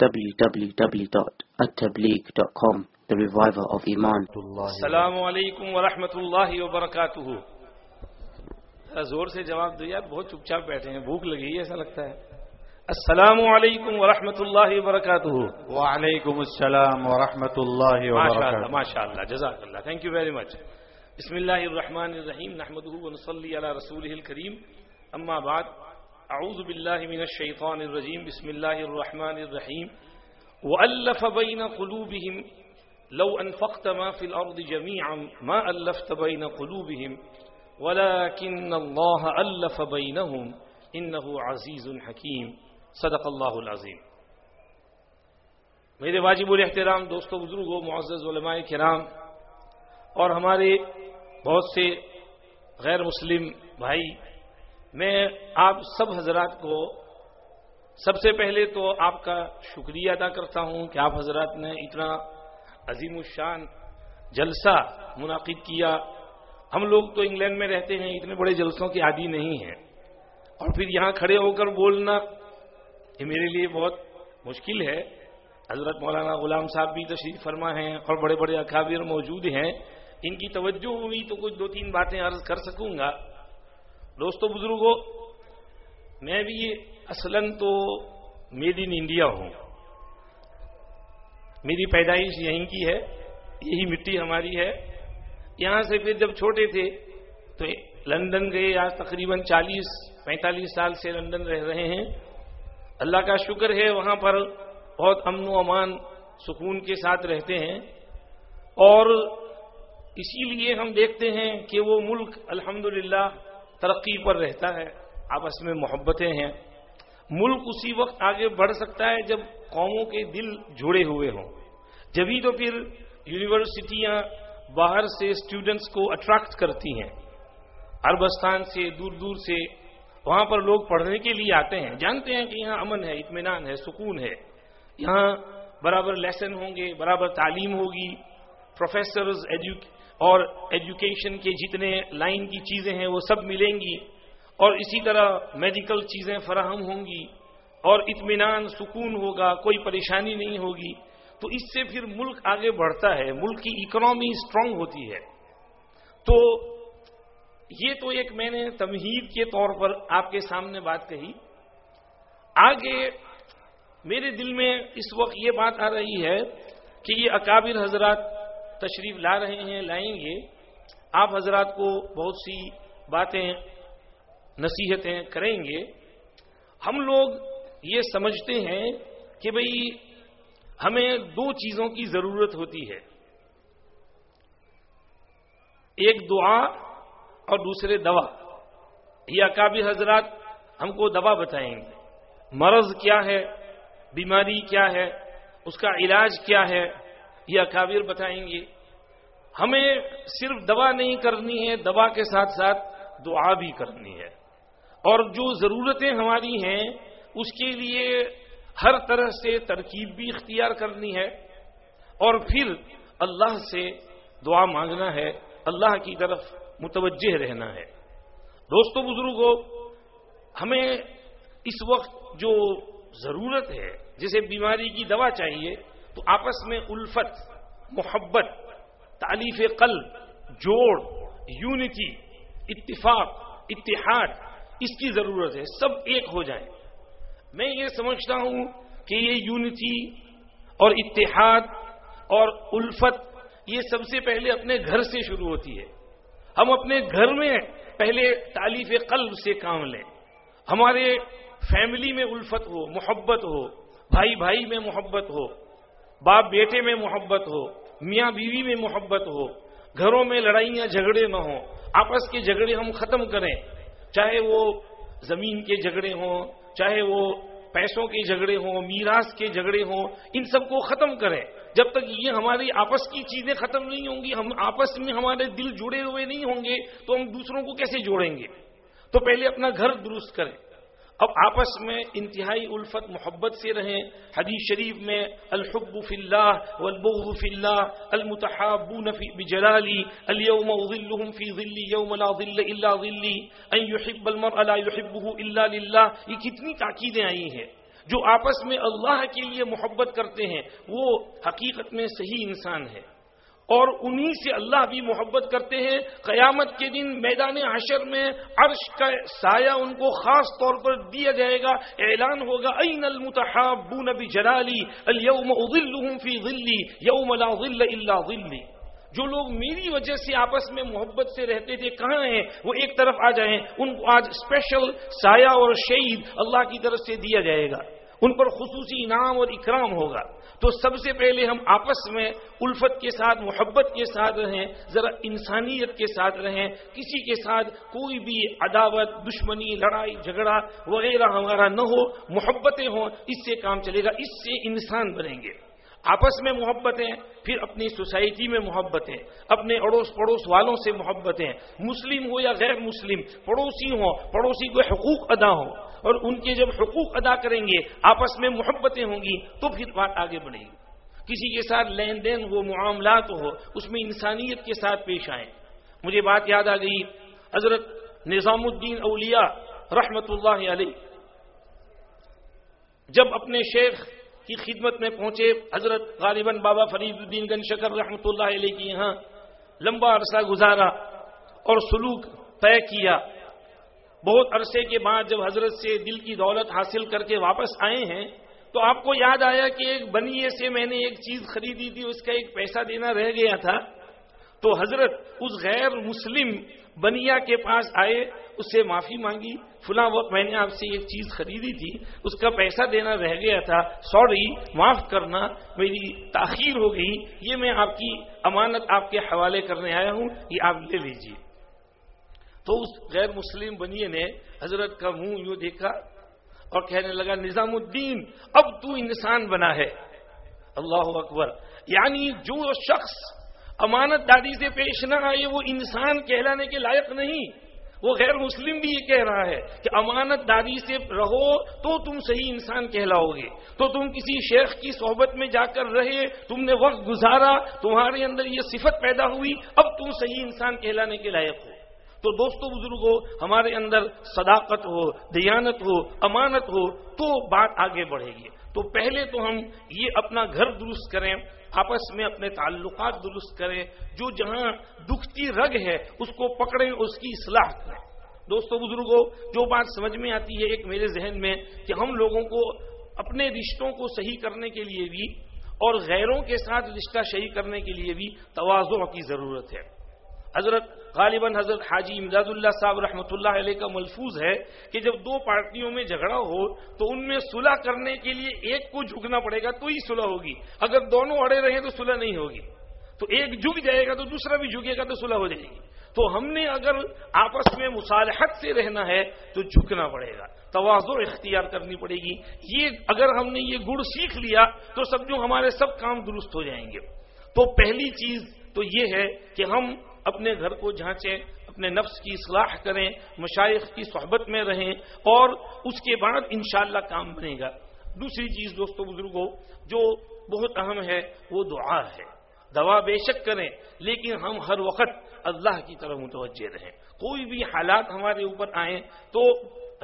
www.attableek.com The Reviver of Iman. السلام علیکم ورحمۃ اللہ وبرکاتہ زور سے جواب دو یار بہت چپ چاپ بیٹھے ہیں بھوک لگی ہے ایسا لگتا ہے۔ السلام علیکم ورحمۃ اللہ وبرکاتہ وعلیکم السلام ورحمۃ اللہ وبرکاتہ ماشاء اللہ جزاک اللہ تھینک یو ویری مچ بسم اللہ الرحمن الرحیم على رسوله الكريم اما بعد اعوذ باللہ من الشیطان الرجیم، بسم اللہ الرحمن الرحیم. والف بین قلوبهم، لو انفقت ما في الارض جميعا، ما الفت بین قلوبهم. ولكن الله الف بينهم انه عزيز حكيم. صدق اللہ العظیم. میرے واجب الاحترام دوستو بزرگوں معزز علماء کرام، اور ہمارے بہت سے غیر مسلم بھائی میں آپ سب حضرات کو سب سے پہلے تو آپ کا شکریہ ادا کرتا ہوں کہ آپ حضرات نے اتنا عظیم الشان جلسہ منعقد کیا۔ ہم لوگ تو انگلینڈ میں رہتے ہیں، اتنے بڑے جلسوں کے عادی نہیں ہیں۔ اور پھر یہاں کھڑے ہو کر بولنا یہ میرے لیے بہت مشکل ہے۔ حضرت مولانا غلام صاحب بھی تشریف فرما ہیں اور بڑے بڑے اکابر موجود ہیں۔ ان کی توجہ ہوئی تو کچھ دو تین باتیں عرض کر سکوں گا۔ دوستو بزرگوں میں بھی اصلاً تو میڈ ان انڈیا ہوں۔ میری پیدائش یہیں کی ہے، یہی مٹی ہماری ہے۔ یہاں سے پھر جب چھوٹے تھے، تو لندن گئے، آج تقریباً چالیس، پینتالیس سال سے لندن رہ رہے ہیں۔ اللہ کا شکر ہے، وہاں پر بہت امن و امان، سکون کے ساتھ رہتے ہیں۔ اور اسی لیے ہم دیکھتے ہیں کہ وہ ملک الحمدللہ ترقی پر رہتا ہے، آپس میں محبتیں ہیں۔ ملک اسی وقت آگے بڑھ سکتا ہے جب قوموں کے دل جڑے ہوئے ہوں۔ جبھی تو پھر یونیورسٹیاں باہر سے اسٹوڈنٹس کو اٹریکٹ کرتی ہیں۔ عربستان سے، دور دور سے وہاں پر لوگ پڑھنے کے لیے آتے ہیں۔ جانتے ہیں کہ یہاں امن ہے، اطمینان ہے، سکون ہے۔ یہاں برابر لیسن ہوں گے، برابر تعلیم ہوگی۔ پروفیسرز اور ایجوکیشن کے جتنے لائن کی چیزیں ہیں وہ سب ملیں گی اور اسی طرح میڈیکل چیزیں فراہم ہوں گی اور اطمینان، سکون ہوگا، کوئی پریشانی نہیں ہوگی۔ تو اس سے پھر ملک آگے بڑھتا ہے، ملک کی اکنامی اسٹرانگ ہوتی ہے۔ تو یہ تو ایک میں نے تمہید کے طور پر آپ کے سامنے بات کہی۔ آگے میرے دل میں اس وقت یہ بات آ رہی ہے کہ یہ اکابر حضرات تشریف لا رہے ہیں، لائیں گے۔ آپ حضرات کو بہت سی باتیں، نصیحتیں کریں گے۔ ہم لوگ یہ سمجھتے ہیں کہ بھئی ہمیں دو چیزوں کی ضرورت ہوتی ہے۔ ایک دعا اور دوسرے دوا۔ یہ اکابر حضرات ہم کو دوا بتائیں گے۔ مرض کیا ہے؟ بیماری کیا ہے؟ اس کا علاج کیا ہے؟ یہ اکابر بتائیں گے۔ ہمیں صرف دوا نہیں کرنی ہے، دوا کے ساتھ ساتھ دعا بھی کرنی ہے۔ اور جو ضرورتیں ہماری ہیں، اس کے لیے ہر طرح سے ترکیب بھی اختیار کرنی ہے۔ اور پھر اللہ سے دعا مانگنا ہے، اللہ کی طرف متوجہ رہنا ہے۔ دوستوں بزرگوں ہمیں اس وقت جو ضرورت ہے جیسے بیماری کی دوا چاہیے تو آپس میں الفت، محبت تعلیف قلب، جوڑ یونٹی اتفاق، اتحاد، اس کی ضرورت ہے، سب ایک ہو جائیں۔ میں یہ سمجھتا ہوں کہ یہ یونٹی اور اتحاد اور الفت یہ سب سے پہلے اپنے گھر سے شروع ہوتی ہے۔ ہم اپنے گھر میں پہلے تعلیف قلب سے کام لیں۔ ہمارے فیملی میں الفت ہو، محبت ہو، بھائی بھائی میں محبت ہو باپ بیٹے میں محبت ہو، میاں بیوی میں محبت ہو، گھروں میں لڑائیاں جھگڑے نہ ہوں، آپس کے جھگڑے ہم ختم کریں۔ چاہے وہ زمین کے جھگڑے ہوں، چاہے وہ پیسوں کے جھگڑے ہوں، میراث کے جھگڑے ہوں، ان سب کو ختم کریں۔ جب تک یہ ہماری آپس کی چیزیں ختم نہیں ہوں گی، ہم آپس میں ہمارے دل جڑے ہوئے نہیں ہوں گے، تو ہم دوسروں کو کیسے جوڑیں گے؟ تو پہلے اپنا گھر درست کریں۔ اب آپس میں انتہائی الفت محبت سے رہیں۔ حدیث شریف میں الحب فی اللہ والبغض فی اللہ، المتحابون فی بجلالی، اليوم اظلهم فی ظلی، یوم لا ظل الا ظلی، ان يحب المرء لا يحبه الا للہ۔ یہ کتنی تاکیدیں آئی ہیں جو آپس میں اللہ کے لیے محبت کرتے ہیں۔ وہ حقیقت میں صحیح انسان ہے۔ اور انہی سے اللہ بھی محبت کرتے ہیں۔ قیامت کے دن میدان حشر میں عرش کا سایہ ان کو خاص طور پر دیا جائے گا۔ اعلان ہوگا این المتحابون بجلالی اليوم اظلهم فی ظلی، یوم لا ظل الا ظلی۔ جو لوگ میری وجہ سے آپس میں محبت سے رہتے تھے، کہاں ہیں؟ وہ ایک طرف آ جائیں۔ ان کو آج اسپیشل سایہ اور شہید اللہ کی طرف سے دیا جائے گا۔ ان پر خصوصی انعام اور اکرام ہوگا۔ تو سب سے پہلے ہم آپس میں الفت کے ساتھ، محبت کے ساتھ رہیں، ذرا انسانیت کے ساتھ رہیں، کسی کے ساتھ کوئی بھی عداوت، دشمنی، لڑائی، جھگڑا وغیرہ ہمارا نہ ہو، محبتیں ہوں، اس سے کام چلے گا، اس سے انسان بنیں گے۔ آپس میں محبتیں، پھر اپنی سوسائٹی میں محبتیں، اپنے اڑوس پڑوس والوں سے محبتیں۔ مسلم ہو یا غیر مسلم، پڑوسی ہوں، پڑوسی کو حقوق ادا ہوں۔ اور ان کے جب حقوق ادا کریں گے، آپس میں محبتیں ہوں گی، تو پھر بات آگے بڑھے گی۔ کسی کے ساتھ لین دین ہو، معاملات ہو، اس میں انسانیت کے ساتھ پیش آئیں۔ مجھے بات یاد آ گئی، حضرت نظام الدین اولیاء رحمت اللہ علیہ۔ جب اپنے شیخ کی خدمت میں پہنچے۔ حضرت غالباً بابا فرید الدین گن شکر رحمۃ اللہ علیہ کی یہاں لمبا عرصہ گزارا اور سلوک طے کیا۔ بہت عرصے کے بعد جب حضرت سے دل کی دولت حاصل کر کے واپس آئے ہیں، تو آپ کو یاد آیا کہ ایک بنیے سے میں نے ایک چیز خریدی تھی، اس کا ایک پیسہ دینا رہ گیا تھا۔ تو حضرت اس غیر مسلم بنیا کے پاس آئے، اس سے معافی مانگی، فلاں وقت میں نے آپ سے ایک چیز خریدی تھی، اس کا پیسہ دینا رہ گیا تھا، سوری، معاف کرنا میری تاخیر ہو گئی، یہ میں آپ کی امانت آپ کے حوالے کرنے آیا ہوں، یہ آپ لے لیجیے تو اس غیر مسلم بنیے نے حضرت کا منہ یوں دیکھا اور کہنے لگا، نظام الدین، اب تو انسان بنا ہے۔ اللہ اکبر۔ یعنی جو شخص امانت دادی سے پیش نہ آئے، وہ انسان کہلانے کے لائق نہیں۔ وہ غیر مسلم بھی یہ کہہ رہا ہے کہ امانت داری سے رہو تو تم صحیح انسان کہلاؤ گے تو تم کسی شیخ کی صحبت میں جا کر رہے، تم نے وقت گزارا، تمہارے اندر یہ صفت پیدا ہوئی، اب تم صحیح انسان کہلانے کے لائق ہو۔ تو دوستو بزرگوں ہمارے اندر صداقت ہو، دیانت ہو، امانت ہو، تو بات آگے بڑھے گی۔ تو پہلے تو ہم یہ اپنا گھر درست کریں، آپس میں اپنے تعلقات درست کریں، جو جہاں دکھتی رگ ہے، اس کو پکڑیں، اس کی اصلاح کریں۔ دوستو بزرگوں جو بات سمجھ میں آتی ہے ایک میرے ذہن میں کہ ہم لوگوں کو اپنے رشتوں کو صحیح کرنے کے لیے بھی اور غیروں کے ساتھ رشتہ صحیح کرنے کے لیے بھی توازوں کی ضرورت ہے۔ حضرت غالباً حضرت حاجی امداد اللہ صاحب رحمۃ اللہ علیہ کا ملفوظ ہے کہ جب دو پارٹیوں میں جھگڑا ہو تو ان میں صلح کرنے کے لیے ایک کو جھکنا پڑے گا تو ہی صلح ہوگی۔ اگر دونوں اڑے رہے تو صلح نہیں ہوگی۔ تو ایک جھک جائے گا تو دوسرا بھی جھکے گا تو صلح ہو جائے گی۔ تو ہم نے اگر آپس میں مصالحت سے رہنا ہے تو جھکنا پڑے گا۔ توازو اختیار کرنی پڑے گی۔ یہ اگر ہم نے یہ گڑ سیکھ لیا تو سب جو ہمارے سب کام درست ہو جائیں گے۔ تو پہلی چیز تو یہ ہے کہ ہم اپنے گھر کو جھانچیں، اپنے نفس کی اصلاح کریں، مشائق کی صحبت میں رہیں اور اس کے بعد انشاءاللہ کام بنے گا۔ دوسری چیز دوستو بزرگوں جو بہت اہم ہے، وہ دعا ہے۔ دوا بے شک کریں، لیکن ہم ہر وقت اللہ کی طرف متوجہ رہیں۔ کوئی بھی حالات ہمارے اوپر آئیں تو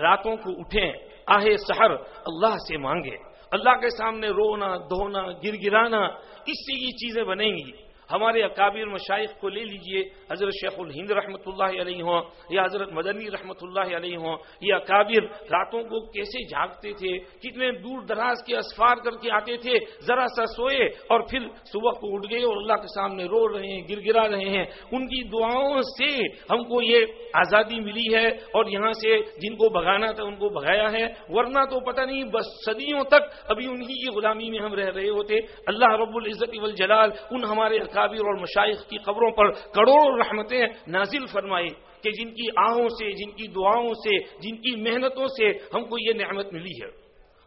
راتوں کو اٹھیں، آہے سحر اللہ سے مانگے اللہ کے سامنے رونا دھونا گر گرانا اس سے یہ چیزیں بنیں گی۔ ہمارے اکابر مشائق کو لے لیجیے۔ حضرت شیخ الہند رحمۃ اللہ علیہ ہوں، یا حضرت مدنی رحمۃ اللہ علیہ ہوں، یہ اکابر راتوں کو کیسے جھاگتے تھے، کتنے دور دراز کے اسفار کر کے آتے تھے، ذرا سا سوئے اور پھر صبح کو اٹھ گئے اور اللہ کے سامنے رو رہے ہیں گر گرا رہے ہیں۔ ان کی دعاؤں سے ہم کو یہ آزادی ملی ہے اور یہاں سے جن کو بھگانا تھا ان کو بھگایا ہے۔ ورنہ تو پتہ نہیں، بس صدیوں تک ابھی انہی کی غلامی میں ہم رہ رہے ہوتے۔ اللہ رب العزت والجلال ان ہمارے اکابر اور مشائق کی قبروں پر کروڑوں رحمتیں نازل فرمائی کہ جن کی آہوں سے، جن کی دعاؤں سے، جن کی محنتوں سے ہم کو یہ نعمت ملی ہے۔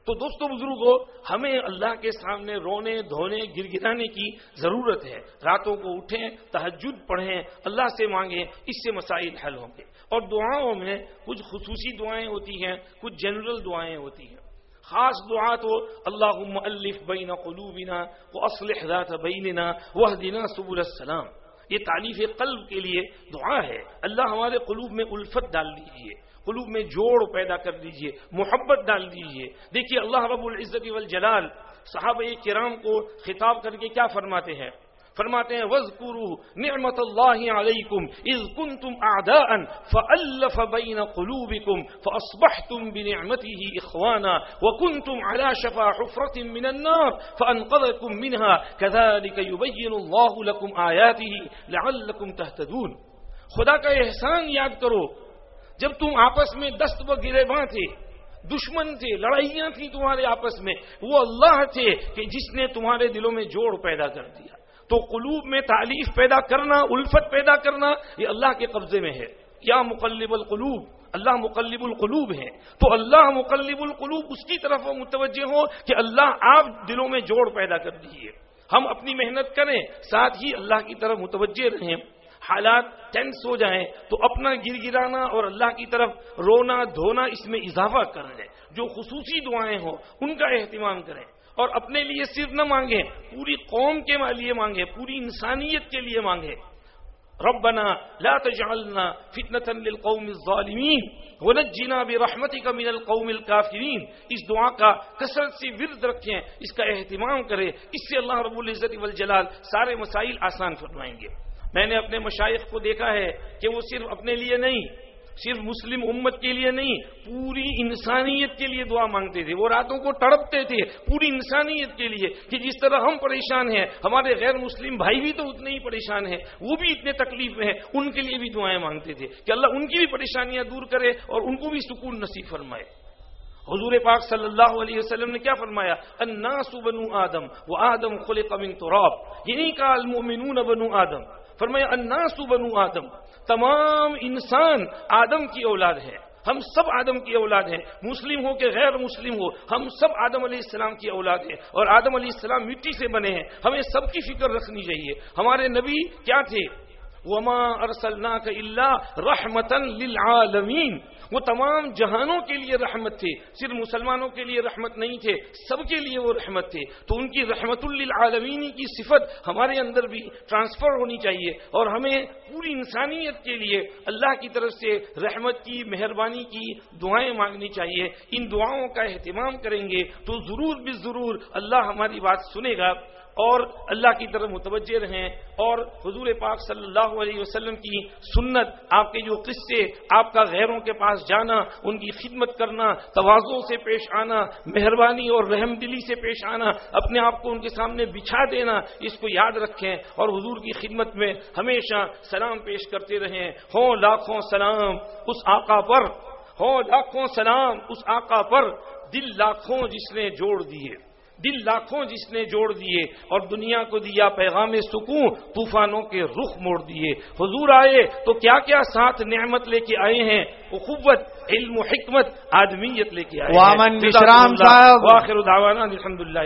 تو دوستوں بزرگوں ہمیں اللہ کے سامنے رونے، دھونے گر گرانے کی ضرورت ہے۔ راتوں کو اٹھیں تحجد پڑھیں، اللہ سے مانگیں، اس سے مسائل حل ہوں گے۔ اور دعاؤں میں کچھ خصوصی دعائیں ہوتی ہیں، کچھ جنرل دعائیں ہوتی ہیں۔ خاص دعا تو اللہ مؤلف بین قلوبنا و اسلح ذات بیننا وحدنا سبل السلام. یہ تعلیف قلب کے لیے دعا ہے. اللہ ہمارے قلوب میں الفت ڈال دیجیے قلوب میں جوڑ پیدا کر دیجیے. محبت ڈال دیجیے. دیکھیے اللہ رب العزت والجلال صحابہ کرام کو خطاب کر کے کیا فرماتے ہیں؟ فرماتے ہیں وزقرو نعمت اللہ علیکم اذ کنتم اعداء فالف بین قلوبکم فاصبحتم بنعمته اخوانا وکنتم على شفا حفرة من النار فانقذكم منها. كذلك يبين الله لكم آياته لعلكم تهتدون۔ خدا کا احسان یاد کرو، جب تم آپس میں دست و گریباں تھے، دشمن تھے، لڑائیاں تھیں تمہارے آپس میں، وہ اللہ تھے کہ جس نے تمہارے دلوں میں جوڑ پیدا کر دیا۔ تو قلوب میں تعلیف پیدا کرنا، الفت پیدا کرنا یہ اللہ کے قبضے میں ہے۔ یا مقلب القلوب، اللہ مقلب القلوب ہے۔ تو اللہ مقلب القلوب اس کی طرف متوجہ ہو کہ اللہ آپ دلوں میں جوڑ پیدا کر دیجیے ہم اپنی محنت کریں، ساتھ ہی اللہ کی طرف متوجہ رہیں۔ حالات ٹینس ہو جائیں تو اپنا گر گرانا اور اللہ کی طرف رونا دھونا اس میں اضافہ کر لیں۔ جو خصوصی دعائیں ہوں، ان کا اہتمام کریں۔ اور اپنے لیے صرف نہ مانگیں پوری قوم کے لیے مانگیں پوری انسانیت کے لیے مانگیں ربنا لا تجعلنا فتنة للقوم الظالمين ونجنا برحمتك من القوم الكافرين اس دعا کا کثرت سے ورد رکھیں، اس کا اہتمام کریں۔ اس سے اللہ رب العزت والجلال سارے مسائل آسان فرمائیں گے۔ میں نے اپنے مشائق کو دیکھا ہے کہ وہ صرف اپنے لیے نہیں صرف مسلم امت کے لیے نہیں، پوری انسانیت کے لیے دعا مانگتے تھے۔ وہ راتوں کو تڑپتے تھے پوری انسانیت کے لیے کہ جس طرح ہم پریشان ہیں، ہمارے غیر مسلم بھائی بھی تو اتنے ہی پریشان ہیں، وہ بھی اتنے تکلیف میں ہیں، ان کے لیے بھی دعائیں مانگتے تھے کہ اللہ ان کی بھی پریشانیاں دور کرے اور ان کو بھی سکون نصیب فرمائے۔ حضور پاک صلی اللہ علیہ وسلم نے کیا فرمایا؟ الناس بنو آدم، وہ آدم خلق من تراب۔ یہی کا المؤمنون بنو آدم۔ فرمایا، الناس بنو آدم۔ تمام انسان آدم کی اولاد ہے۔ ہم سب آدم کی اولاد ہیں۔ مسلم ہو کہ غیر مسلم ہو، ہم سب آدم علیہ السلام کی اولاد ہیں۔ اور آدم علیہ السلام مٹی سے بنے ہیں۔ ہمیں سب کی فکر رکھنی چاہیے۔ ہمارے نبی کیا تھے؟ وما ارسلناک الا رحمتا للعالمین وہ تمام جہانوں کے لیے رحمت تھے، صرف مسلمانوں کے لیے رحمت نہیں تھے، سب کے لیے وہ رحمت تھے۔ تو ان کی رحمت للعالمین کی صفت ہمارے اندر بھی ٹرانسفر ہونی چاہیے اور ہمیں پوری انسانیت کے لیے اللہ کی طرف سے رحمت کی، مہربانی کی دعائیں مانگنی چاہیے۔ ان دعاؤں کا اہتمام کریں گے تو ضرور بھی ضرور اللہ ہماری بات سنے گا۔ اور اللہ کی طرف متوجہ رہیں اور حضور پاک صلی اللہ علیہ وسلم کی سنت، آپ کے جو قصے، آپ کا غیروں کے پاس جانا، ان کی خدمت کرنا، توازوں سے پیش آنا، مہربانی اور رحم دلی سے پیش آنا، اپنے آپ کو ان کے سامنے بچھا دینا، اس کو یاد رکھیں اور حضور کی خدمت میں ہمیشہ سلام پیش کرتے رہیں۔ ہوں لاکھوں سلام اس آقا پر، ہوں لاکھوں سلام اس آقا پر، دل لاکھوں جس نے جوڑ دیے۔ دل لاکھوں جس نے جوڑ دیے اور دنیا کو دیا پیغام سکون طوفانوں کے رخ موڑ دیے۔ حضور آئے تو کیا کیا ساتھ نعمت لے کے آئے ہیں؟ اخوت علم و حکمت آدمیت لے کے آئے وامن بشرام صاحب۔ الحمد للہ